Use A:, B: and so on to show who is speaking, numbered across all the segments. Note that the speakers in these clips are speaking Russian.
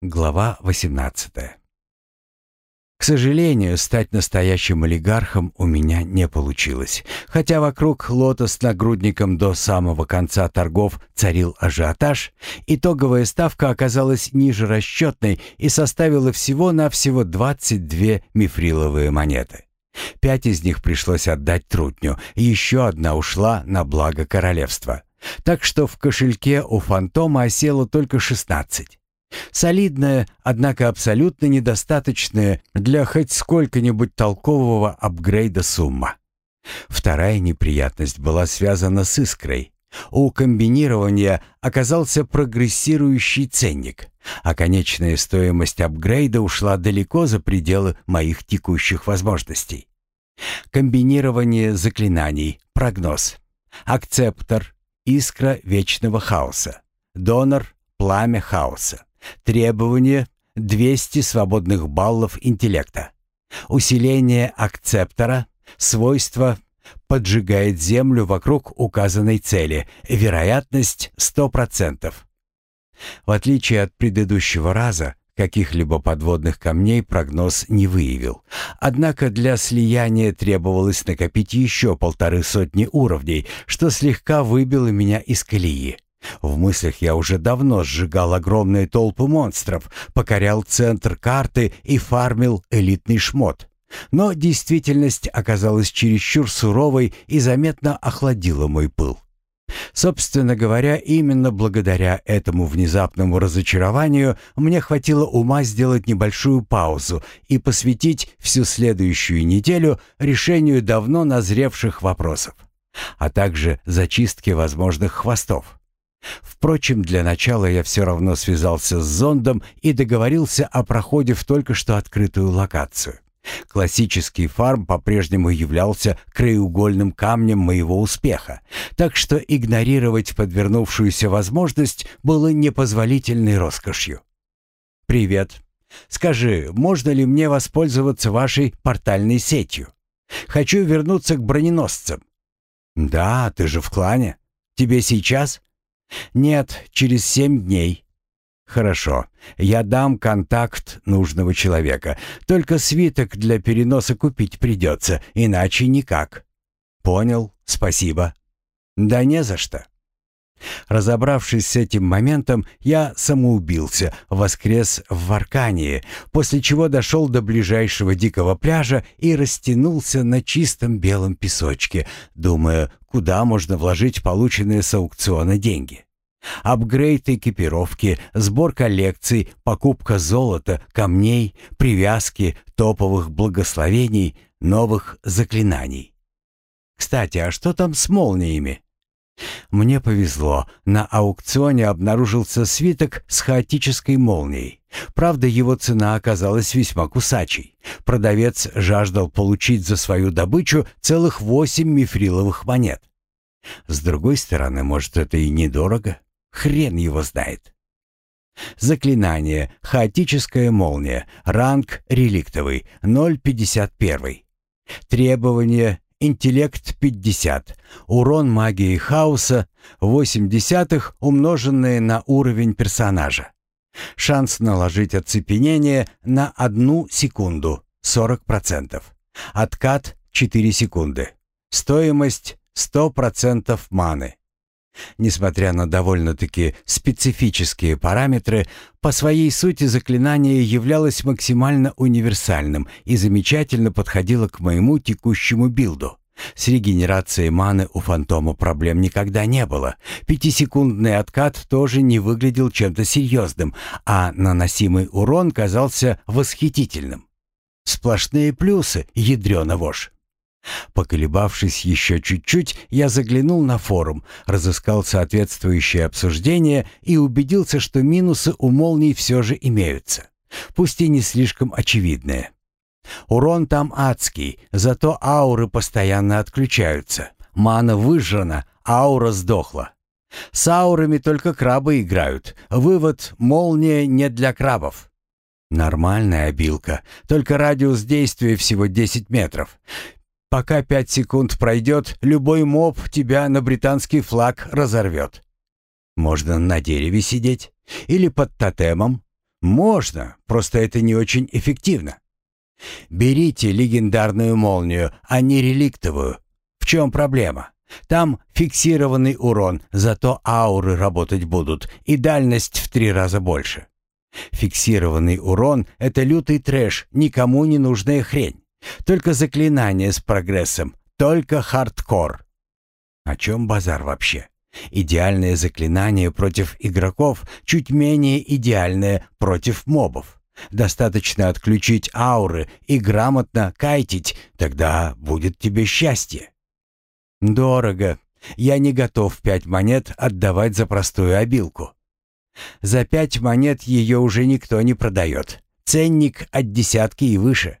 A: Глава 18. К сожалению, стать настоящим олигархом у меня не получилось. Хотя вокруг лота с нагрудником до самого конца торгов царил ажиотаж, итоговая ставка оказалась ниже расчетной и составила всего-навсего 22 мифриловые монеты. Пять из них пришлось отдать трутню, еще одна ушла на благо королевства. Так что в кошельке у фантома осело только 16. Солидная, однако абсолютно недостаточная для хоть сколько-нибудь толкового апгрейда сумма. Вторая неприятность была связана с искрой. У комбинирования оказался прогрессирующий ценник, а конечная стоимость апгрейда ушла далеко за пределы моих текущих возможностей. Комбинирование заклинаний, прогноз, акцептор, искра вечного хаоса, донор, пламя хаоса. Требование 200 свободных баллов интеллекта. Усиление акцептора, свойство поджигает землю вокруг указанной цели, вероятность 100%. В отличие от предыдущего раза, каких-либо подводных камней прогноз не выявил. Однако для слияния требовалось накопить еще полторы сотни уровней, что слегка выбило меня из колеи. В мыслях я уже давно сжигал огромные толпы монстров, покорял центр карты и фармил элитный шмот. Но действительность оказалась чересчур суровой и заметно охладила мой пыл. Собственно говоря, именно благодаря этому внезапному разочарованию мне хватило ума сделать небольшую паузу и посвятить всю следующую неделю решению давно назревших вопросов, а также зачистке возможных хвостов. Впрочем, для начала я все равно связался с зондом и договорился о проходе в только что открытую локацию. Классический фарм по-прежнему являлся краеугольным камнем моего успеха, так что игнорировать подвернувшуюся возможность было непозволительной роскошью. «Привет. Скажи, можно ли мне воспользоваться вашей портальной сетью? Хочу вернуться к броненосцам». «Да, ты же в клане. Тебе сейчас?» «Нет, через семь дней». «Хорошо, я дам контакт нужного человека. Только свиток для переноса купить придется, иначе никак». «Понял, спасибо». «Да не за что». Разобравшись с этим моментом, я самоубился, воскрес в Варкании, после чего дошел до ближайшего дикого пляжа и растянулся на чистом белом песочке, думая, куда можно вложить полученные с аукциона деньги. Апгрейд экипировки, сбор коллекций, покупка золота, камней, привязки, топовых благословений, новых заклинаний. Кстати, а что там с молниями? Мне повезло, на аукционе обнаружился свиток с хаотической молнией. Правда, его цена оказалась весьма кусачей. Продавец жаждал получить за свою добычу целых восемь мифриловых монет. С другой стороны, может, это и недорого. Хрен его знает. Заклинание. Хаотическая молния. Ранг реликтовый. 0.51. Требование. Интеллект 50. Урон магии хаоса 0,8 умноженное на уровень персонажа. Шанс наложить оцепенение на одну секунду 40%. Откат 4 секунды. Стоимость 100% маны. Несмотря на довольно-таки специфические параметры, по своей сути заклинание являлось максимально универсальным и замечательно подходило к моему текущему билду. С регенерацией маны у фантома проблем никогда не было. Пятисекундный откат тоже не выглядел чем-то серьезным, а наносимый урон казался восхитительным. Сплошные плюсы, ядрёна вошь. Поколебавшись еще чуть-чуть, я заглянул на форум, разыскал соответствующее обсуждение и убедился, что минусы у молний все же имеются, пусть и не слишком очевидные. Урон там адский, зато ауры постоянно отключаются. Мана выжжена, аура сдохла. С аурами только крабы играют. Вывод — молния не для крабов. Нормальная обилка, только радиус действия всего 10 метров. Пока пять секунд пройдет, любой моб тебя на британский флаг разорвет. Можно на дереве сидеть или под тотемом. Можно, просто это не очень эффективно. Берите легендарную молнию, а не реликтовую. В чем проблема? Там фиксированный урон, зато ауры работать будут, и дальность в три раза больше. Фиксированный урон — это лютый трэш, никому не нужная хрень. Только заклинание с прогрессом, только хардкор. О чем базар вообще? Идеальное заклинание против игроков, чуть менее идеальное против мобов. Достаточно отключить ауры и грамотно кайтить, тогда будет тебе счастье. Дорого. Я не готов пять монет отдавать за простую обилку. За пять монет ее уже никто не продает. Ценник от десятки и выше.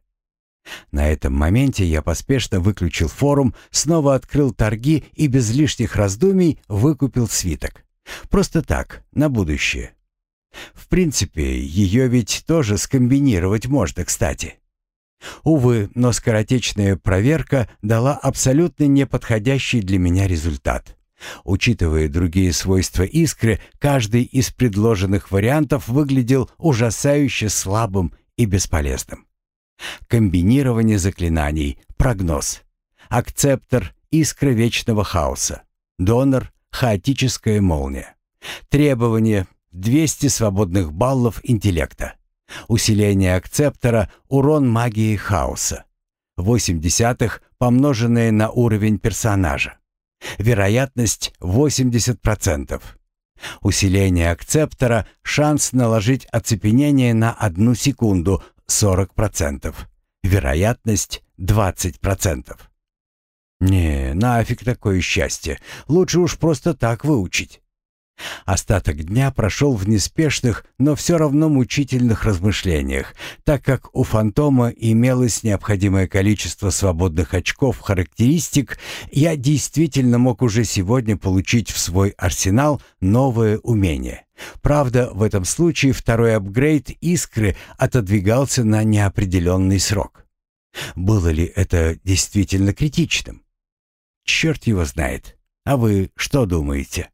A: На этом моменте я поспешно выключил форум, снова открыл торги и без лишних раздумий выкупил свиток. Просто так, на будущее. В принципе, ее ведь тоже скомбинировать можно, кстати. Увы, но скоротечная проверка дала абсолютно неподходящий для меня результат. Учитывая другие свойства искры, каждый из предложенных вариантов выглядел ужасающе слабым и бесполезным. Комбинирование заклинаний, прогноз. Акцептор, искра вечного хаоса. Донор, хаотическая молния. Требование, 200 свободных баллов интеллекта. Усиление акцептора, урон магии хаоса. 8 десятых, помноженное на уровень персонажа. Вероятность 80%. Усиление акцептора, шанс наложить оцепенение на одну секунду 40%. Вероятность 20%. Не, нафиг такое счастье. Лучше уж просто так выучить. Остаток дня прошел в неспешных, но все равно мучительных размышлениях, так как у фантома имелось необходимое количество свободных очков характеристик, я действительно мог уже сегодня получить в свой арсенал новое умение. Правда, в этом случае второй апгрейд искры отодвигался на неопределенный срок. Было ли это действительно критичным? Черт его знает. А вы что думаете?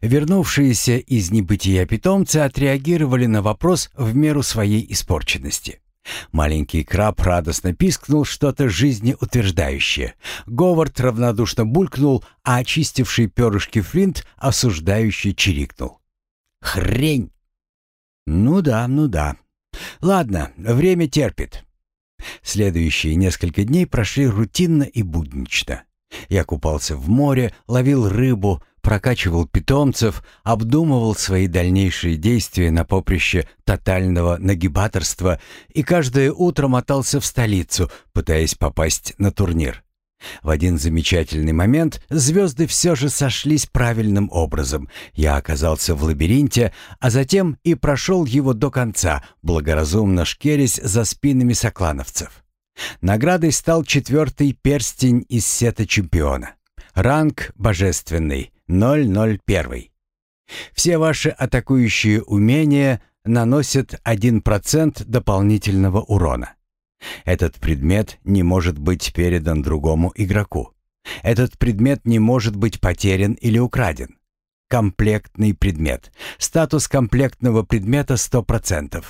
A: Вернувшиеся из небытия питомцы отреагировали на вопрос в меру своей испорченности. Маленький краб радостно пискнул что-то жизнеутверждающее. Говард равнодушно булькнул, а очистивший перышки Флинт осуждающе чирикнул. «Хрень!» «Ну да, ну да. Ладно, время терпит». Следующие несколько дней прошли рутинно и буднично. Я купался в море, ловил рыбу, прокачивал питомцев, обдумывал свои дальнейшие действия на поприще тотального нагибаторства и каждое утро мотался в столицу, пытаясь попасть на турнир. В один замечательный момент звезды все же сошлись правильным образом. Я оказался в лабиринте, а затем и прошел его до конца, благоразумно шкерясь за спинами соклановцев. Наградой стал четвертый перстень из сета чемпиона. Ранг божественный, 001. Все ваши атакующие умения наносят 1% дополнительного урона. Этот предмет не может быть передан другому игроку. Этот предмет не может быть потерян или украден. Комплектный предмет. Статус комплектного предмета 100%.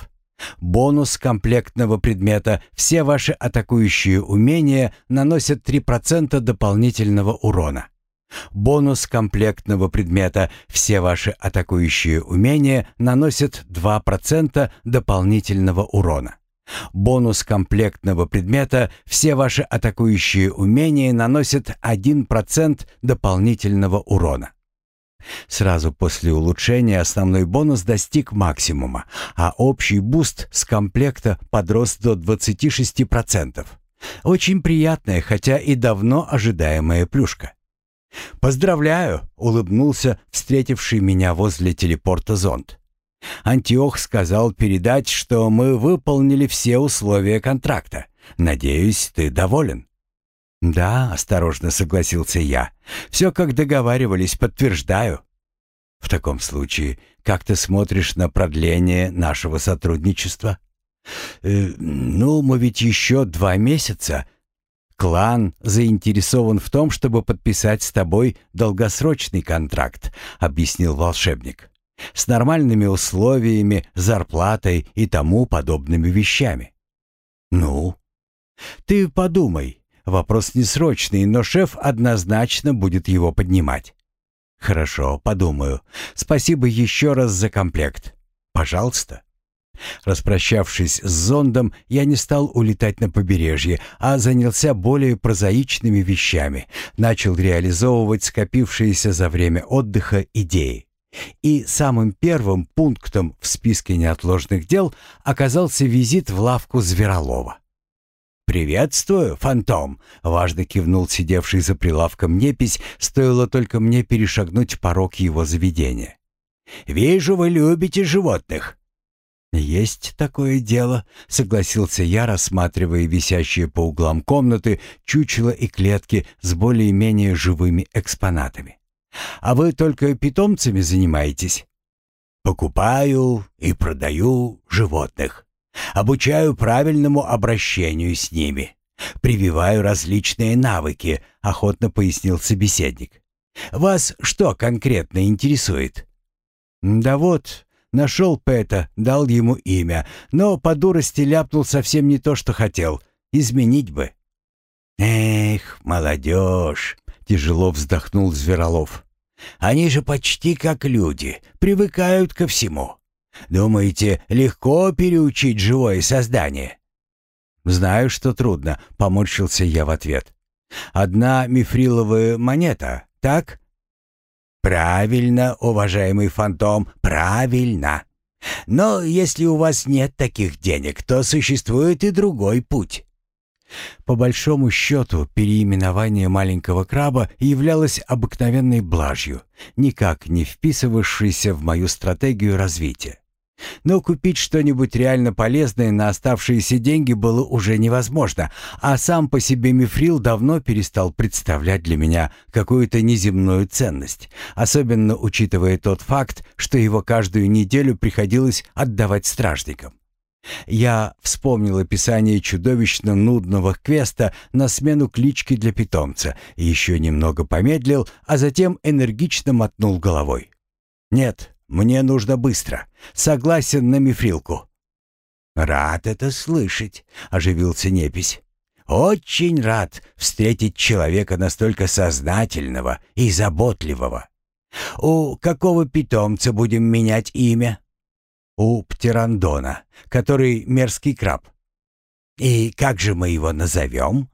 A: Бонус комплектного предмета. Все ваши атакующие умения наносят 3% дополнительного урона. Бонус комплектного предмета. Все ваши атакующие умения наносят 2% дополнительного урона. Бонус комплектного предмета. Все ваши атакующие умения наносят 1% дополнительного урона. Сразу после улучшения основной бонус достиг максимума, а общий boost с комплекта подрос до 26%. Очень приятная, хотя и давно ожидаемая плюшка. «Поздравляю!» — улыбнулся встретивший меня возле телепорта зонд. Антиох сказал передать, что мы выполнили все условия контракта. Надеюсь, ты доволен. Да, осторожно согласился я. Все как договаривались, подтверждаю. В таком случае, как ты смотришь на продление нашего сотрудничества? Э, ну, мы ведь еще два месяца. Клан заинтересован в том, чтобы подписать с тобой долгосрочный контракт, объяснил волшебник. С нормальными условиями, зарплатой и тому подобными вещами. Ну? Ты подумай. Вопрос не срочный, но шеф однозначно будет его поднимать. Хорошо, подумаю. Спасибо еще раз за комплект. Пожалуйста. Распрощавшись с зондом, я не стал улетать на побережье, а занялся более прозаичными вещами, начал реализовывать скопившиеся за время отдыха идеи. И самым первым пунктом в списке неотложных дел оказался визит в лавку Зверолова. «Приветствую, фантом!» — важно кивнул сидевший за прилавком непись, стоило только мне перешагнуть порог его заведения. «Вижу, вы любите животных. «Есть такое дело», — согласился я, рассматривая висящие по углам комнаты чучела и клетки с более-менее живыми экспонатами. «А вы только питомцами занимаетесь?» «Покупаю и продаю животных. Обучаю правильному обращению с ними. Прививаю различные навыки», — охотно пояснил собеседник. «Вас что конкретно интересует?» «Да вот, Нашел Пэта, дал ему имя, но по дурости ляпнул совсем не то, что хотел. Изменить бы. «Эх, молодежь!» — тяжело вздохнул Зверолов. «Они же почти как люди, привыкают ко всему. Думаете, легко переучить живое создание?» «Знаю, что трудно», — поморщился я в ответ. «Одна мифриловая монета, так?» «Правильно, уважаемый фантом, правильно. Но если у вас нет таких денег, то существует и другой путь». По большому счету, переименование маленького краба являлось обыкновенной блажью, никак не вписывавшейся в мою стратегию развития. Но купить что-нибудь реально полезное на оставшиеся деньги было уже невозможно, а сам по себе мифрил давно перестал представлять для меня какую-то неземную ценность, особенно учитывая тот факт, что его каждую неделю приходилось отдавать стражникам. Я вспомнил описание чудовищно нудного квеста на смену клички для питомца, еще немного помедлил, а затем энергично мотнул головой. «Нет, мне нужно быстро. Согласен на мифрилку». «Рад это слышать», — оживился Непись. «Очень рад встретить человека настолько сознательного и заботливого. У какого питомца будем менять имя?» «У Птерандона, который мерзкий краб». «И как же мы его назовем?»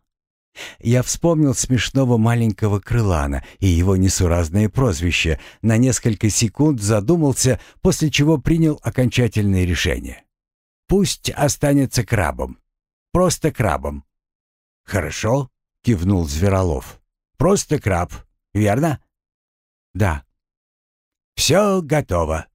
A: Я вспомнил смешного маленького крылана и его несуразное прозвище, на несколько секунд задумался, после чего принял окончательное решение. «Пусть останется крабом. Просто крабом». «Хорошо», — кивнул Зверолов. «Просто краб, верно?» «Да». «Все готово».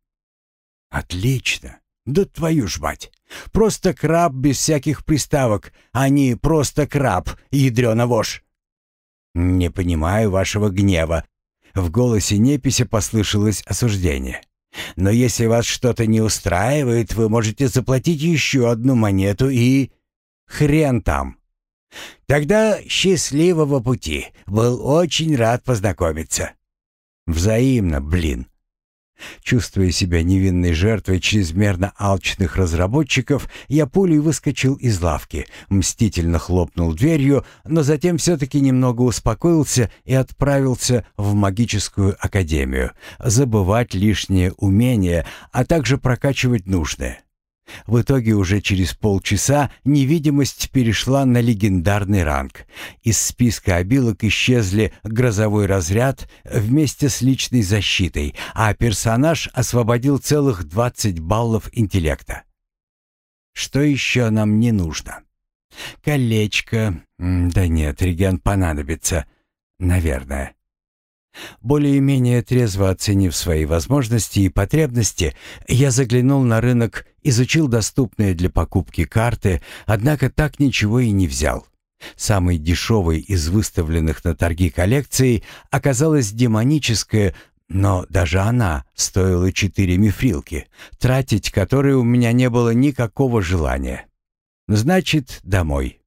A: «Отлично. Да твою ж мать! Просто краб без всяких приставок, а не просто краб, ядрёна вошь!» «Не понимаю вашего гнева». В голосе Непися послышалось осуждение. «Но если вас что-то не устраивает, вы можете заплатить еще одну монету и... хрен там!» «Тогда счастливого пути. Был очень рад познакомиться». «Взаимно, блин». Чувствуя себя невинной жертвой чрезмерно алчных разработчиков, я пулей выскочил из лавки, мстительно хлопнул дверью, но затем все-таки немного успокоился и отправился в магическую академию, забывать лишние умения, а также прокачивать нужное. В итоге уже через полчаса невидимость перешла на легендарный ранг. Из списка обилок исчезли грозовой разряд вместе с личной защитой, а персонаж освободил целых 20 баллов интеллекта. Что еще нам не нужно? Колечко. Да нет, реген понадобится. Наверное. Более-менее трезво оценив свои возможности и потребности, я заглянул на рынок, изучил доступные для покупки карты, однако так ничего и не взял. Самой дешевой из выставленных на торги коллекций оказалась демоническая, но даже она стоила четыре мифрилки, тратить которые у меня не было никакого желания. Значит, домой.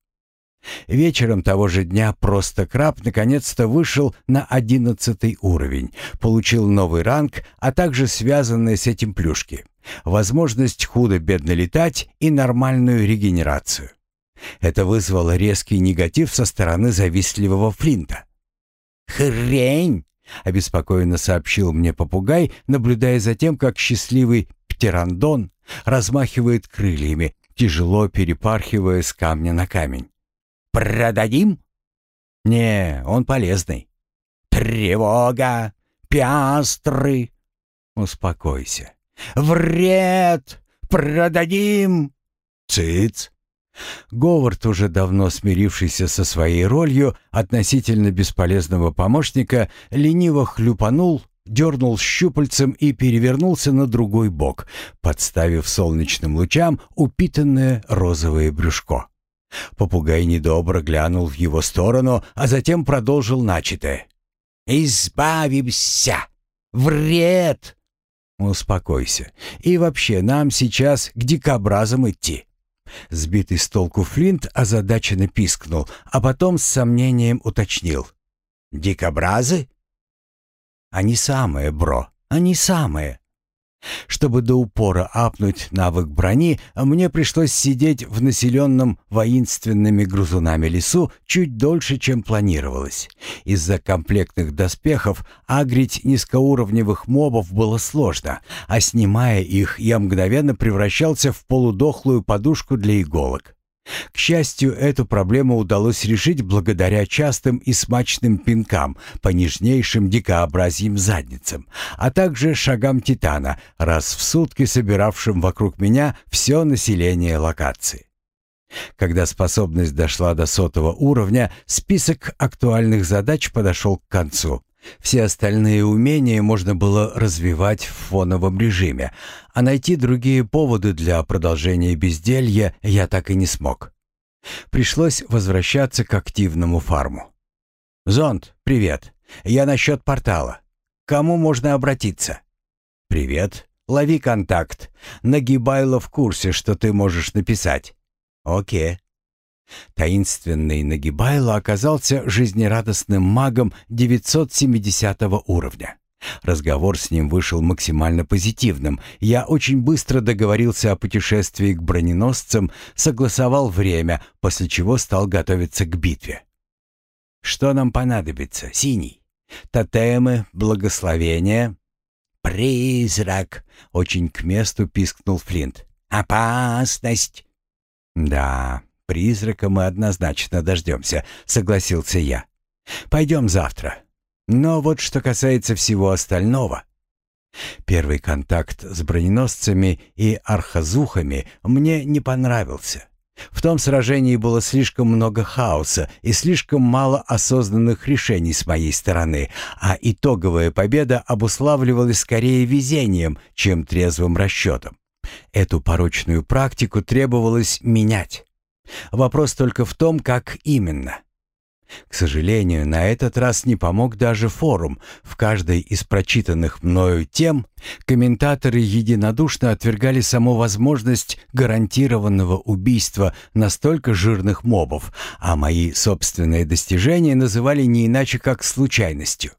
A: Вечером того же дня просто краб наконец-то вышел на одиннадцатый уровень, получил новый ранг, а также связанные с этим плюшки. Возможность худо-бедно летать и нормальную регенерацию. Это вызвало резкий негатив со стороны завистливого Флинта. «Хрень!» — обеспокоенно сообщил мне попугай, наблюдая за тем, как счастливый птерандон размахивает крыльями, тяжело перепархивая с камня на камень. «Продадим?» «Не, он полезный». «Тревога! Пиастры!» «Успокойся». «Вред! Продадим!» «Цыц!» Говард, уже давно смирившийся со своей ролью относительно бесполезного помощника, лениво хлюпанул, дернул щупальцем и перевернулся на другой бок, подставив солнечным лучам упитанное розовое брюшко. Попугай недобро глянул в его сторону, а затем продолжил начатое. «Избавимся! Вред!» «Успокойся. И вообще, нам сейчас к дикобразам идти». Сбитый с толку Флинт озадаченно пискнул, а потом с сомнением уточнил. «Дикобразы?» «Они самые, бро, они самые». Чтобы до упора апнуть навык брони, мне пришлось сидеть в населенном воинственными грузунами лесу чуть дольше, чем планировалось. Из-за комплектных доспехов агрить низкоуровневых мобов было сложно, а снимая их, я мгновенно превращался в полудохлую подушку для иголок. К счастью, эту проблему удалось решить благодаря частым и смачным пинкам по нежнейшим дикообразьим задницам, а также шагам Титана, раз в сутки собиравшим вокруг меня все население локации. Когда способность дошла до сотого уровня, список актуальных задач подошел к концу. Все остальные умения можно было развивать в фоновом режиме, а найти другие поводы для продолжения безделья я так и не смог. Пришлось возвращаться к активному фарму. «Зонд, привет. Я насчет портала. Кому можно обратиться?» «Привет. Лови контакт. Нагибайло в курсе, что ты можешь написать». «Окей». Таинственный Нагибайло оказался жизнерадостным магом 970 уровня. Разговор с ним вышел максимально позитивным. Я очень быстро договорился о путешествии к броненосцам, согласовал время, после чего стал готовиться к битве. «Что нам понадобится, Синий? Тотемы, благословения?» «Призрак!» — очень к месту пискнул Флинт. «Опасность!» «Да, «Призрака мы однозначно дождемся», — согласился я. «Пойдем завтра. Но вот что касается всего остального...» Первый контакт с броненосцами и архазухами мне не понравился. В том сражении было слишком много хаоса и слишком мало осознанных решений с моей стороны, а итоговая победа обуславливалась скорее везением, чем трезвым расчетом. Эту порочную практику требовалось менять. Вопрос только в том, как именно. К сожалению, на этот раз не помог даже форум. В каждой из прочитанных мною тем комментаторы единодушно отвергали саму возможность гарантированного убийства настолько жирных мобов, а мои собственные достижения называли не иначе как случайностью.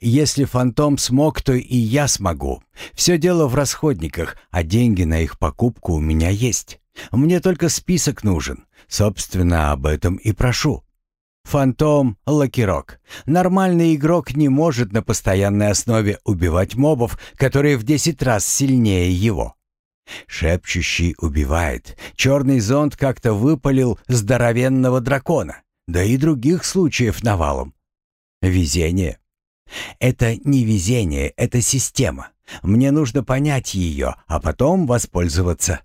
A: Если фантом смог, то и я смогу. Все дело в расходниках, а деньги на их покупку у меня есть. Мне только список нужен. Собственно, об этом и прошу. Фантом — лакирок. Нормальный игрок не может на постоянной основе убивать мобов, которые в десять раз сильнее его. Шепчущий убивает. Черный зонт как-то выпалил здоровенного дракона. Да и других случаев навалом. Везение. Это не везение, это система. Мне нужно понять ее, а потом воспользоваться.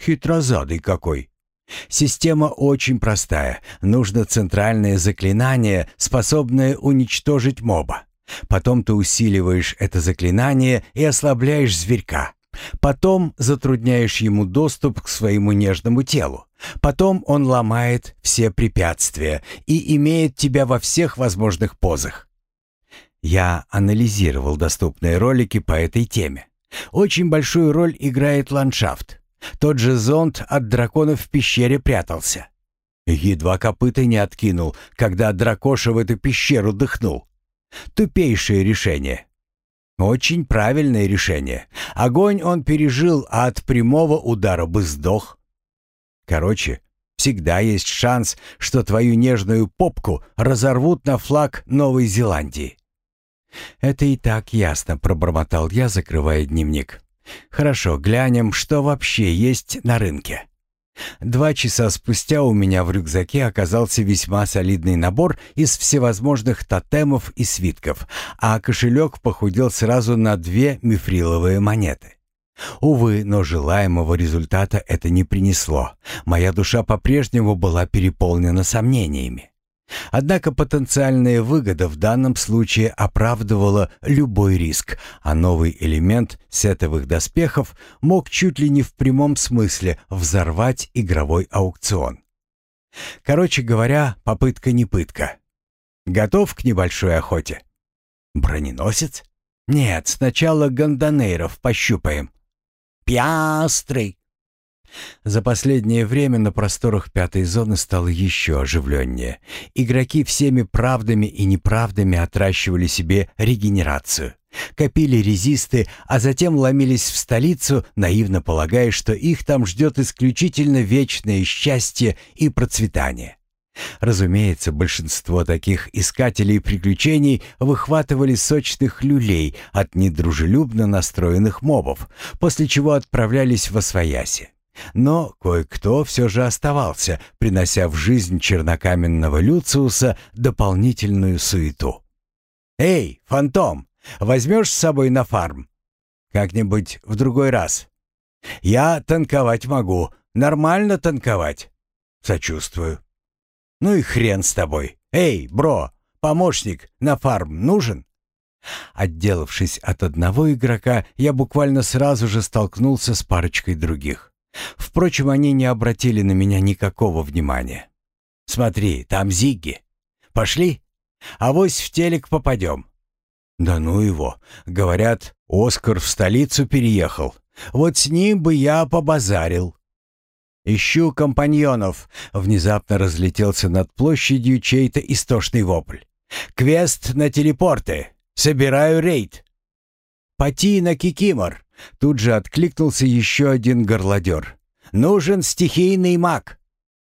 A: Хитрозадый какой. Система очень простая. Нужно центральное заклинание, способное уничтожить моба. Потом ты усиливаешь это заклинание и ослабляешь зверька. Потом затрудняешь ему доступ к своему нежному телу. Потом он ломает все препятствия и имеет тебя во всех возможных позах. Я анализировал доступные ролики по этой теме. Очень большую роль играет ландшафт. Тот же зонд от драконов в пещере прятался. Едва копыта не откинул, когда дракоша в эту пещеру дыхнул. Тупейшее решение. Очень правильное решение. Огонь он пережил, а от прямого удара бы сдох. Короче, всегда есть шанс, что твою нежную попку разорвут на флаг Новой Зеландии. «Это и так ясно», — пробормотал я, закрывая дневник. «Хорошо, глянем, что вообще есть на рынке». Два часа спустя у меня в рюкзаке оказался весьма солидный набор из всевозможных тотемов и свитков, а кошелек похудел сразу на две мифриловые монеты. Увы, но желаемого результата это не принесло. Моя душа по-прежнему была переполнена сомнениями. Однако потенциальная выгода в данном случае оправдывала любой риск, а новый элемент сетовых доспехов мог чуть ли не в прямом смысле взорвать игровой аукцион. Короче говоря, попытка не пытка. Готов к небольшой охоте? Броненосец? Нет, сначала гондонейров пощупаем. Пиастры! За последнее время на просторах пятой зоны стало еще оживленнее. Игроки всеми правдами и неправдами отращивали себе регенерацию. Копили резисты, а затем ломились в столицу, наивно полагая, что их там ждет исключительно вечное счастье и процветание. Разумеется, большинство таких искателей приключений выхватывали сочных люлей от недружелюбно настроенных мобов, после чего отправлялись в Освояси. Но кое-кто все же оставался, принося в жизнь чернокаменного Люциуса дополнительную суету. «Эй, фантом, возьмешь с собой на фарм? Как-нибудь в другой раз. Я танковать могу, нормально танковать. Сочувствую. Ну и хрен с тобой. Эй, бро, помощник на фарм нужен?» Отделавшись от одного игрока, я буквально сразу же столкнулся с парочкой других. Впрочем, они не обратили на меня никакого внимания. «Смотри, там Зигги. Пошли? Авось в телек попадем». «Да ну его. Говорят, Оскар в столицу переехал. Вот с ним бы я побазарил». «Ищу компаньонов», — внезапно разлетелся над площадью чей-то истошный вопль. «Квест на телепорты. Собираю рейд». «Пати на Кикимор. Тут же откликнулся еще один горлодер. «Нужен стихийный маг».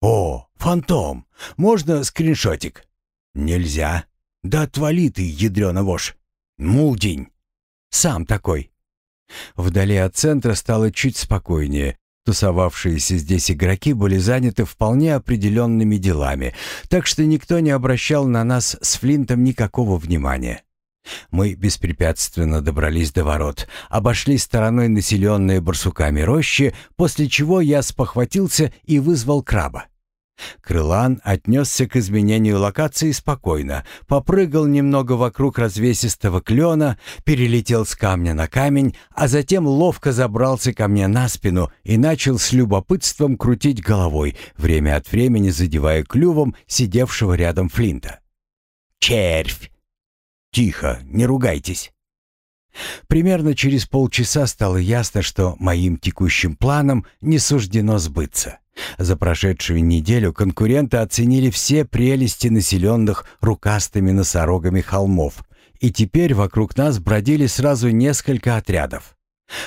A: «О, фантом! Можно скриншотик?» «Нельзя». «Да отвали ты, ядрёна вошь!» «Мулдень!» «Сам такой!» Вдали от центра стало чуть спокойнее. Тусовавшиеся здесь игроки были заняты вполне определенными делами, так что никто не обращал на нас с Флинтом никакого внимания. Мы беспрепятственно добрались до ворот, обошли стороной населенные барсуками рощи, после чего я спохватился и вызвал краба. Крылан отнесся к изменению локации спокойно, попрыгал немного вокруг развесистого клена, перелетел с камня на камень, а затем ловко забрался ко мне на спину и начал с любопытством крутить головой, время от времени задевая клювом сидевшего рядом Флинта. «Червь!» «Тихо, не ругайтесь». Примерно через полчаса стало ясно, что моим текущим планам не суждено сбыться. За прошедшую неделю конкуренты оценили все прелести населенных рукастыми носорогами холмов, и теперь вокруг нас бродили сразу несколько отрядов.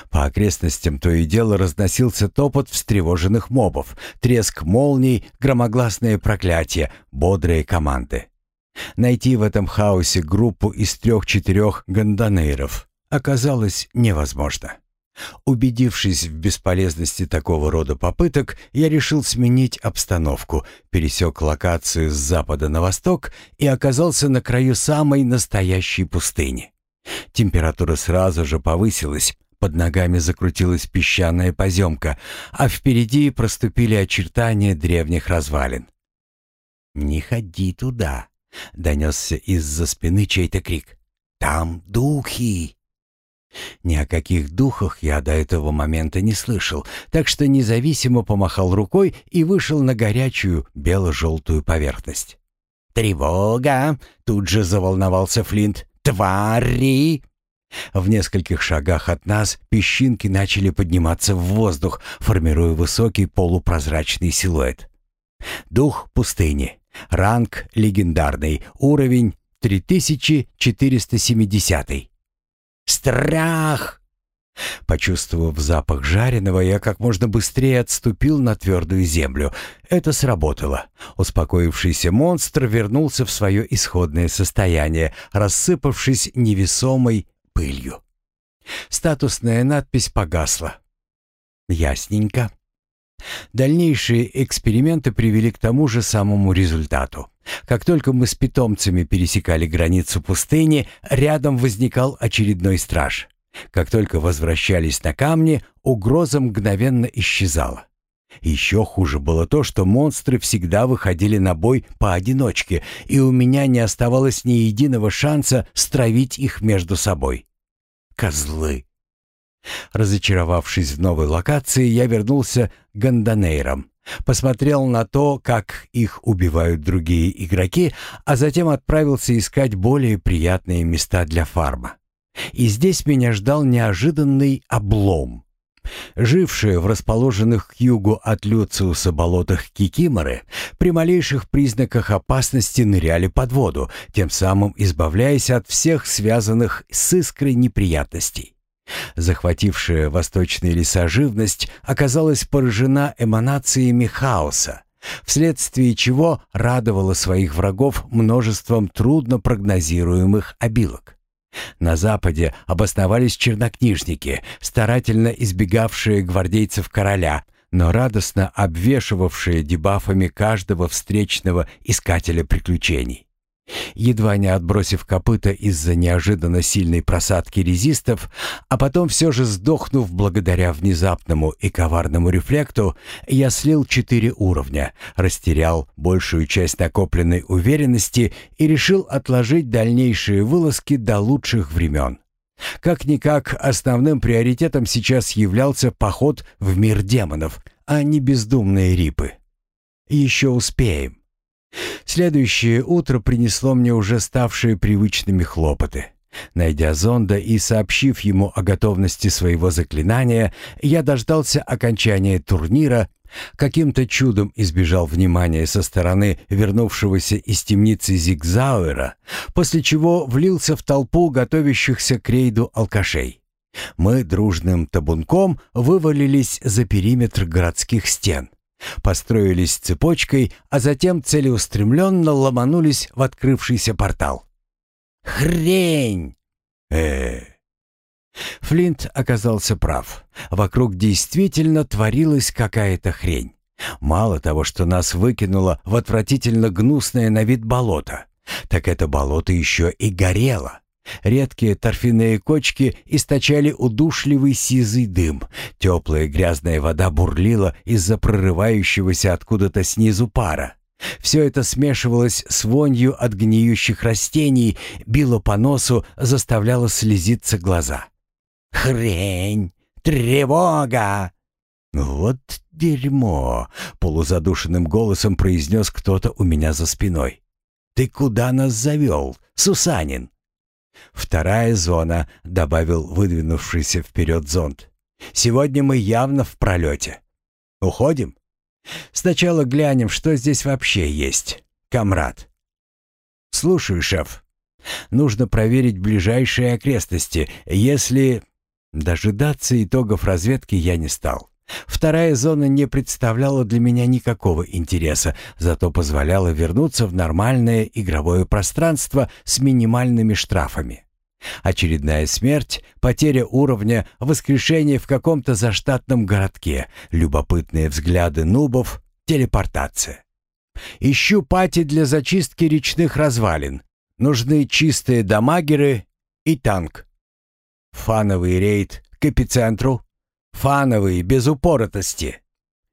A: По окрестностям то и дело разносился топот встревоженных мобов, треск молний, громогласные проклятия, бодрые команды. Найти в этом хаосе группу из трех-четырех гондонейров оказалось невозможно. Убедившись в бесполезности такого рода попыток, я решил сменить обстановку, пересек локацию с запада на восток и оказался на краю самой настоящей пустыни. Температура сразу же повысилась, под ногами закрутилась песчаная поземка, а впереди проступили очертания древних развалин. «Не ходи туда», — донесся из-за спины чей-то крик. «Там духи!» Ни о каких духах я до этого момента не слышал, так что независимо помахал рукой и вышел на горячую бело-желтую поверхность. «Тревога!» — тут же заволновался Флинт. «Твари!» В нескольких шагах от нас песчинки начали подниматься в воздух, формируя высокий полупрозрачный силуэт. Дух пустыни. Ранг легендарный. Уровень 3470. Страх! Почувствовав запах жареного, я как можно быстрее отступил на твердую землю. Это сработало. Успокоившийся монстр вернулся в свое исходное состояние, рассыпавшись невесомой пылью. Статусная надпись погасла. Ясненько. Дальнейшие эксперименты привели к тому же самому результату. Как только мы с питомцами пересекали границу пустыни, рядом возникал очередной страж. Как только возвращались на камни, угроза мгновенно исчезала. Еще хуже было то, что монстры всегда выходили на бой поодиночке, и у меня не оставалось ни единого шанса стравить их между собой. Козлы! Разочаровавшись в новой локации, я вернулся к Ганданейрам. Посмотрел на то, как их убивают другие игроки, а затем отправился искать более приятные места для фарма. И здесь меня ждал неожиданный облом. Жившие в расположенных к югу от Люциуса болотах Кикиморы при малейших признаках опасности ныряли под воду, тем самым избавляясь от всех связанных с искрой неприятностей. Захватившая восточные леса живность оказалась поражена эманациями хаоса, вследствие чего радовала своих врагов множеством трудно прогнозируемых обилок. На западе обосновались чернокнижники, старательно избегавшие гвардейцев короля, но радостно обвешивавшие дебафами каждого встречного искателя приключений. Едва не отбросив копыта из-за неожиданно сильной просадки резистов, а потом все же сдохнув благодаря внезапному и коварному рефлекту, я слил четыре уровня, растерял большую часть накопленной уверенности и решил отложить дальнейшие вылазки до лучших времен. Как-никак основным приоритетом сейчас являлся поход в мир демонов, а не бездумные рипы. Еще успеем. Следующее утро принесло мне уже ставшие привычными хлопоты. Найдя зонда и сообщив ему о готовности своего заклинания, я дождался окончания турнира, каким-то чудом избежал внимания со стороны вернувшегося из темницы Зигзауэра, после чего влился в толпу готовящихся к рейду алкашей. Мы дружным табунком вывалились за периметр городских стен. Построились цепочкой, а затем целеустремленно ломанулись в открывшийся портал. «Хрень!» э, -э. Флинт оказался прав. Вокруг действительно творилась какая-то хрень. Мало того, что нас выкинуло в отвратительно гнусное на вид болото, так это болото еще и горело. Редкие торфяные кочки источали удушливый сизый дым. Теплая грязная вода бурлила из-за прорывающегося откуда-то снизу пара. Все это смешивалось с вонью от гниющих растений, било по носу, заставляло слезиться глаза. «Хрень! Тревога!» «Вот дерьмо!» — полузадушенным голосом произнес кто-то у меня за спиной. «Ты куда нас завел, Сусанин?» «Вторая зона», — добавил выдвинувшийся вперед зонд. «Сегодня мы явно в пролете. Уходим? Сначала глянем, что здесь вообще есть, комрад». «Слушаю, шеф. Нужно проверить ближайшие окрестности. Если...» Дожидаться итогов разведки я не стал. Вторая зона не представляла для меня никакого интереса, зато позволяла вернуться в нормальное игровое пространство с минимальными штрафами. Очередная смерть, потеря уровня, воскрешение в каком-то заштатном городке, любопытные взгляды нубов, телепортация. Ищу пати для зачистки речных развалин. Нужны чистые дамагеры и танк. Фановый рейд к эпицентру. Фановый, без упоротости.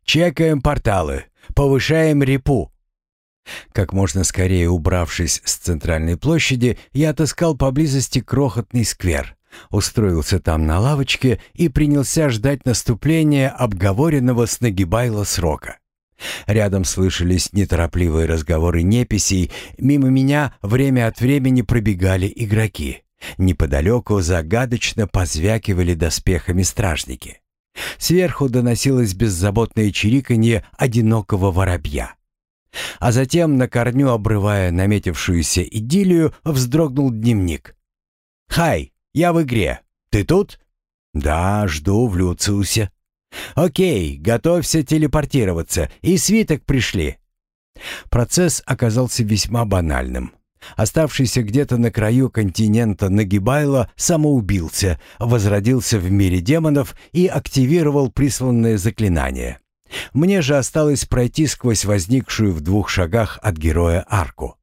A: Чекаем порталы, повышаем репу. Как можно скорее убравшись с центральной площади, я отыскал поблизости крохотный сквер. Устроился там на лавочке и принялся ждать наступления обговоренного с Нагибайло срока. Рядом слышались неторопливые разговоры неписей, мимо меня время от времени пробегали игроки. Неподалеку загадочно позвякивали доспехами стражники. Сверху доносилось беззаботное чириканье одинокого воробья. А затем, на корню обрывая наметившуюся идиллию, вздрогнул дневник. «Хай, я в игре. Ты тут?» «Да, жду в Люциусе». «Окей, готовься телепортироваться, и свиток пришли». Процесс оказался весьма банальным. Оставшийся где-то на краю континента Нагибайло самоубился, возродился в мире демонов и активировал присланное заклинание. Мне же осталось пройти сквозь возникшую в двух шагах от героя арку.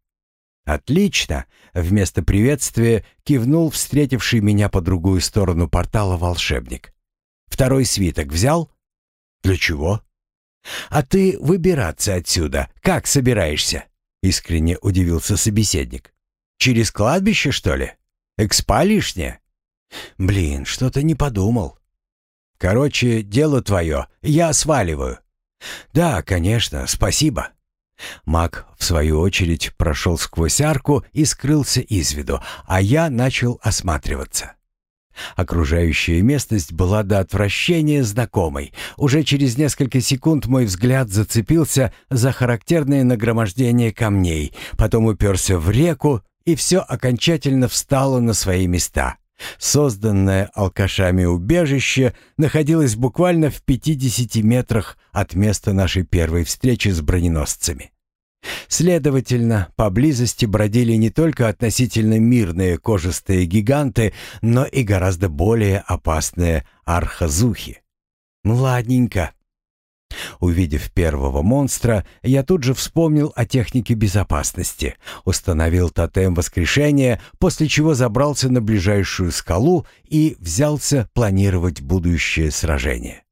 A: «Отлично!» — вместо приветствия кивнул встретивший меня по другую сторону портала волшебник. «Второй свиток взял?» «Для чего?» «А ты выбираться отсюда как собираешься?» — искренне удивился собеседник. «Через кладбище, что ли? Экспа лишняя?» «Блин, что-то не подумал». «Короче, дело твое, я сваливаю». «Да, конечно, спасибо». Маг, в свою очередь, прошел сквозь арку и скрылся из виду, а я начал осматриваться. Окружающая местность была до отвращения знакомой. Уже через несколько секунд мой взгляд зацепился за характерное нагромождение камней, потом уперся в реку, и все окончательно встало на свои места. Созданное алкашами убежище находилось буквально в 50 метрах от места нашей первой встречи с броненосцами. Следовательно, поблизости бродили не только относительно мирные кожистые гиганты, но и гораздо более опасные архазухи. Ладненько. Увидев первого монстра, я тут же вспомнил о технике безопасности, установил тотем воскрешения, после чего забрался на ближайшую скалу и взялся планировать будущее сражение.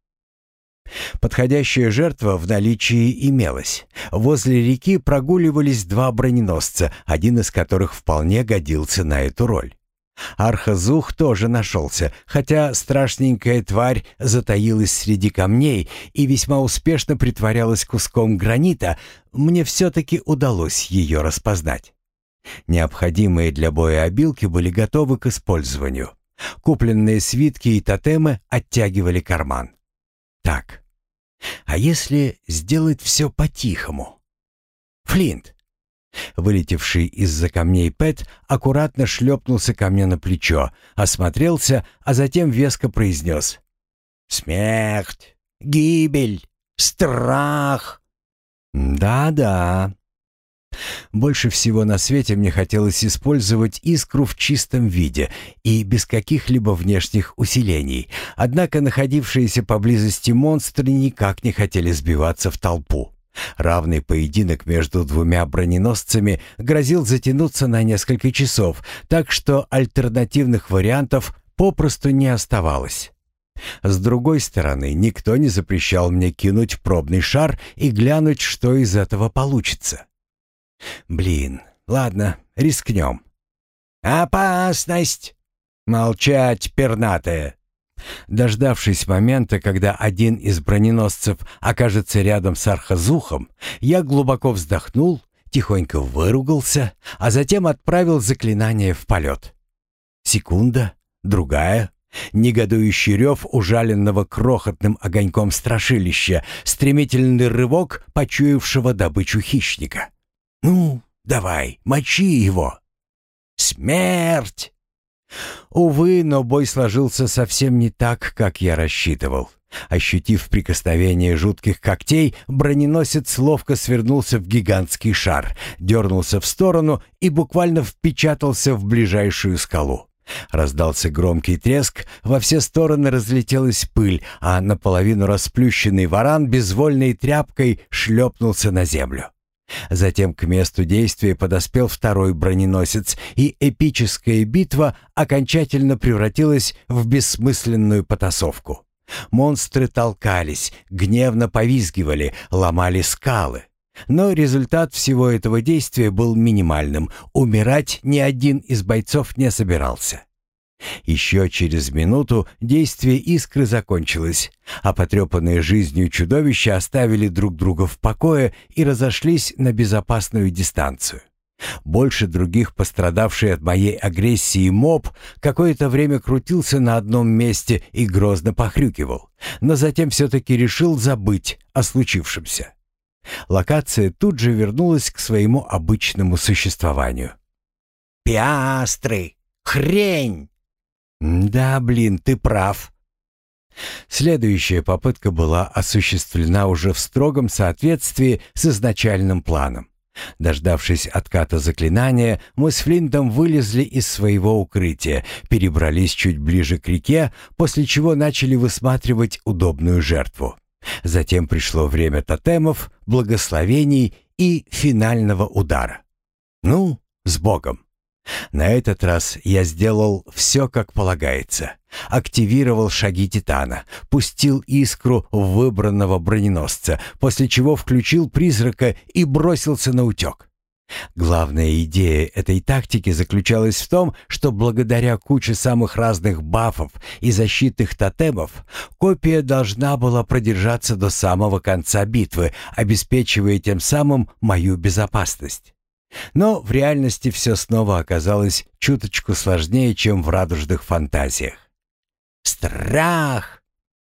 A: Подходящая жертва в наличии имелась. Возле реки прогуливались два броненосца, один из которых вполне годился на эту роль. Архазух тоже нашелся, хотя страшненькая тварь затаилась среди камней и весьма успешно притворялась куском гранита, мне все-таки удалось ее распознать. Необходимые для боя обилки были готовы к использованию. Купленные свитки и тотемы оттягивали карман. Так, а если сделать все по-тихому? Флинт, Вылетевший из-за камней Пэт аккуратно шлепнулся ко мне на плечо, осмотрелся, а затем веско произнес. «Смерть! Гибель! Страх!» «Да-да», больше всего на свете мне хотелось использовать искру в чистом виде и без каких-либо внешних усилений, однако находившиеся поблизости монстры никак не хотели сбиваться в толпу. Равный поединок между двумя броненосцами грозил затянуться на несколько часов, так что альтернативных вариантов попросту не оставалось. С другой стороны, никто не запрещал мне кинуть пробный шар и глянуть, что из этого получится. Блин, ладно, рискнем. «Опасность!» «Молчать, пернатая!» Дождавшись момента, когда один из броненосцев окажется рядом с Архазухом, я глубоко вздохнул, тихонько выругался, а затем отправил заклинание в полет. Секунда, другая, негодующий рев ужаленного крохотным огоньком страшилища, стремительный рывок почуявшего добычу хищника. «Ну, давай, мочи его!» «Смерть!» Увы, но бой сложился совсем не так, как я рассчитывал. Ощутив прикосновение жутких когтей, броненосец ловко свернулся в гигантский шар, дернулся в сторону и буквально впечатался в ближайшую скалу. Раздался громкий треск, во все стороны разлетелась пыль, а наполовину расплющенный варан безвольной тряпкой шлепнулся на землю. Затем к месту действия подоспел второй броненосец, и эпическая битва окончательно превратилась в бессмысленную потасовку. Монстры толкались, гневно повизгивали, ломали скалы. Но результат всего этого действия был минимальным. Умирать ни один из бойцов не собирался. Еще через минуту действие искры закончилось, а потрепанные жизнью чудовища оставили друг друга в покое и разошлись на безопасную дистанцию. Больше других пострадавший от моей агрессии моб какое-то время крутился на одном месте и грозно похрюкивал, но затем все-таки решил забыть о случившемся. Локация тут же вернулась к своему обычному существованию.
B: «Пиастры! Хрень!»
A: «Да, блин, ты прав». Следующая попытка была осуществлена уже в строгом соответствии с изначальным планом. Дождавшись отката заклинания, мы с Флинтом вылезли из своего укрытия, перебрались чуть ближе к реке, после чего начали высматривать удобную жертву. Затем пришло время тотемов, благословений и финального удара. Ну, с Богом. На этот раз я сделал все, как полагается. Активировал шаги Титана, пустил искру выбранного броненосца, после чего включил призрака и бросился на утек. Главная идея этой тактики заключалась в том, что благодаря куче самых разных бафов и защитных тотемов, копия должна была продержаться до самого конца битвы, обеспечивая тем самым мою безопасность. Но в реальности все снова оказалось чуточку сложнее, чем в радужных фантазиях. «Страх!»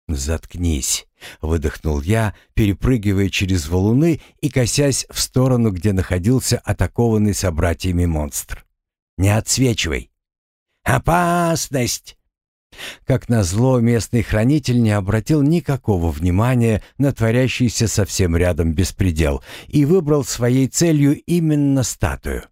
A: «Заткнись!» — выдохнул я, перепрыгивая через валуны и косясь в сторону, где находился атакованный собратьями монстр. «Не отсвечивай!» «Опасность!» Как назло, местный хранитель не обратил никакого внимания на творящийся совсем рядом беспредел и выбрал своей целью именно статую.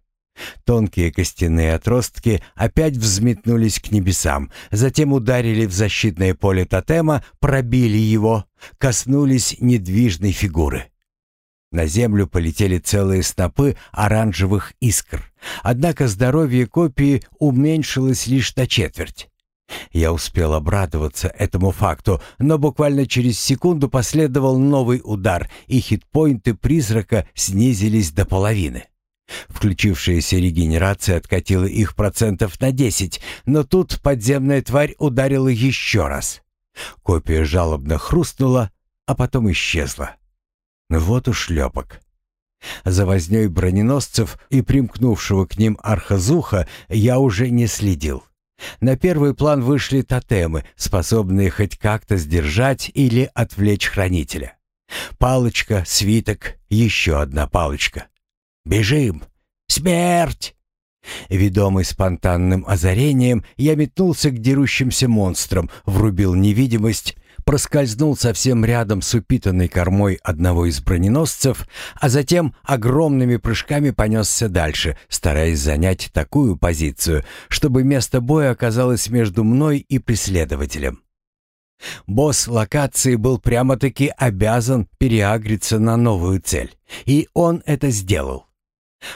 A: Тонкие костяные отростки опять взметнулись к небесам, затем ударили в защитное поле тотема, пробили его, коснулись недвижной фигуры. На землю полетели целые снопы оранжевых искр, однако здоровье копии уменьшилось лишь до четверть. Я успел обрадоваться этому факту, но буквально через секунду последовал новый удар, и хитпоинты призрака снизились до половины. Включившаяся регенерация откатила их процентов на 10, но тут подземная тварь ударила еще раз. Копия жалобно хрустнула, а потом исчезла. Вот уж шлепок. За вознёй броненосцев и примкнувшего к ним архазуха я уже не следил. На первый план вышли тотемы, способные хоть как-то сдержать или отвлечь хранителя. Палочка, свиток, еще одна палочка. «Бежим! Смерть!» Ведомый спонтанным озарением, я метнулся к дерущимся монстрам, врубил невидимость проскользнул совсем рядом с упитанной кормой одного из броненосцев, а затем огромными прыжками понесся дальше, стараясь занять такую позицию, чтобы место боя оказалось между мной и преследователем. Босс локации был прямо-таки обязан переагриться на новую цель, и он это сделал.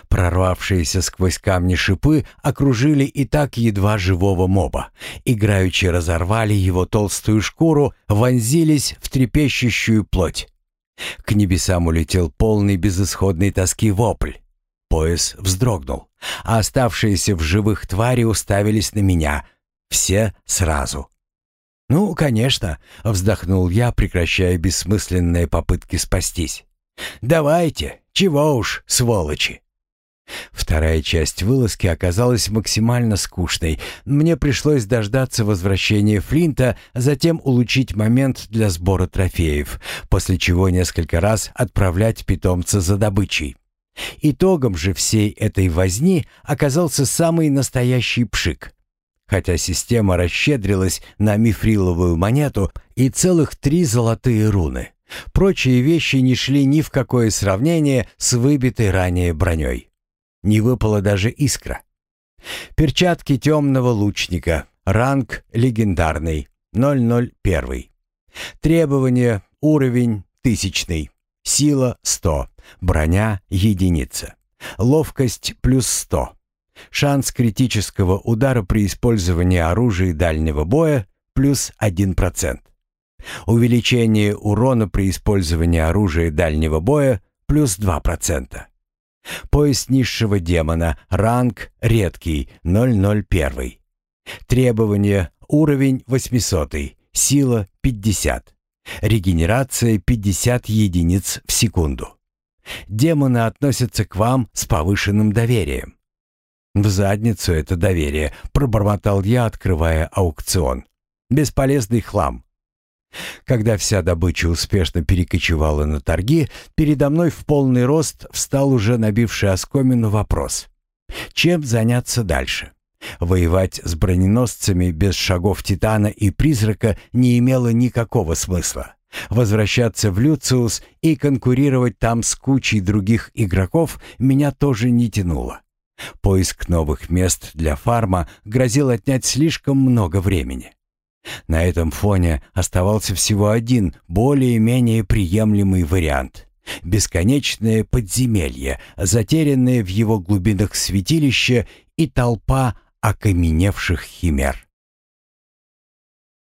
A: Прорвавшиеся сквозь камни шипы окружили и так едва живого моба. Играючи разорвали его толстую шкуру, вонзились в трепещущую плоть. К небесам улетел полный безысходной тоски вопль. Пояс вздрогнул, а оставшиеся в живых твари уставились на меня. Все сразу. «Ну, конечно», — вздохнул я, прекращая бессмысленные попытки спастись. «Давайте, чего уж, сволочи!» Вторая часть вылазки оказалась максимально скучной. Мне пришлось дождаться возвращения Флинта, затем улучшить момент для сбора трофеев, после чего несколько раз отправлять питомца за добычей. Итогом же всей этой возни оказался самый настоящий пшик. Хотя система расщедрилась на мифриловую монету и целых три золотые руны. Прочие вещи не шли ни в какое сравнение с выбитой ранее броней. Не выпала даже искра. Перчатки темного лучника. Ранг легендарный. 001. Требования. Уровень тысячный. Сила 100. Броня единица. Ловкость плюс 100. Шанс критического удара при использовании оружия дальнего боя плюс 1%. Увеличение урона при использовании оружия дальнего боя плюс 2%. Пояс низшего демона, ранг редкий, 001. Требования, уровень 800, сила 50. Регенерация 50 единиц в секунду. Демоны относятся к вам с повышенным доверием. В задницу это доверие, пробормотал я, открывая аукцион. Бесполезный хлам. Когда вся добыча успешно перекочевала на торги, передо мной в полный рост встал уже набивший оскомину вопрос. Чем заняться дальше? Воевать с броненосцами без шагов Титана и Призрака не имело никакого смысла. Возвращаться в Люциус и конкурировать там с кучей других игроков меня тоже не тянуло. Поиск новых мест для фарма грозил отнять слишком много времени. На этом фоне оставался всего один, более-менее приемлемый вариант. Бесконечное подземелье, затерянное в его глубинах святилище и толпа окаменевших химер.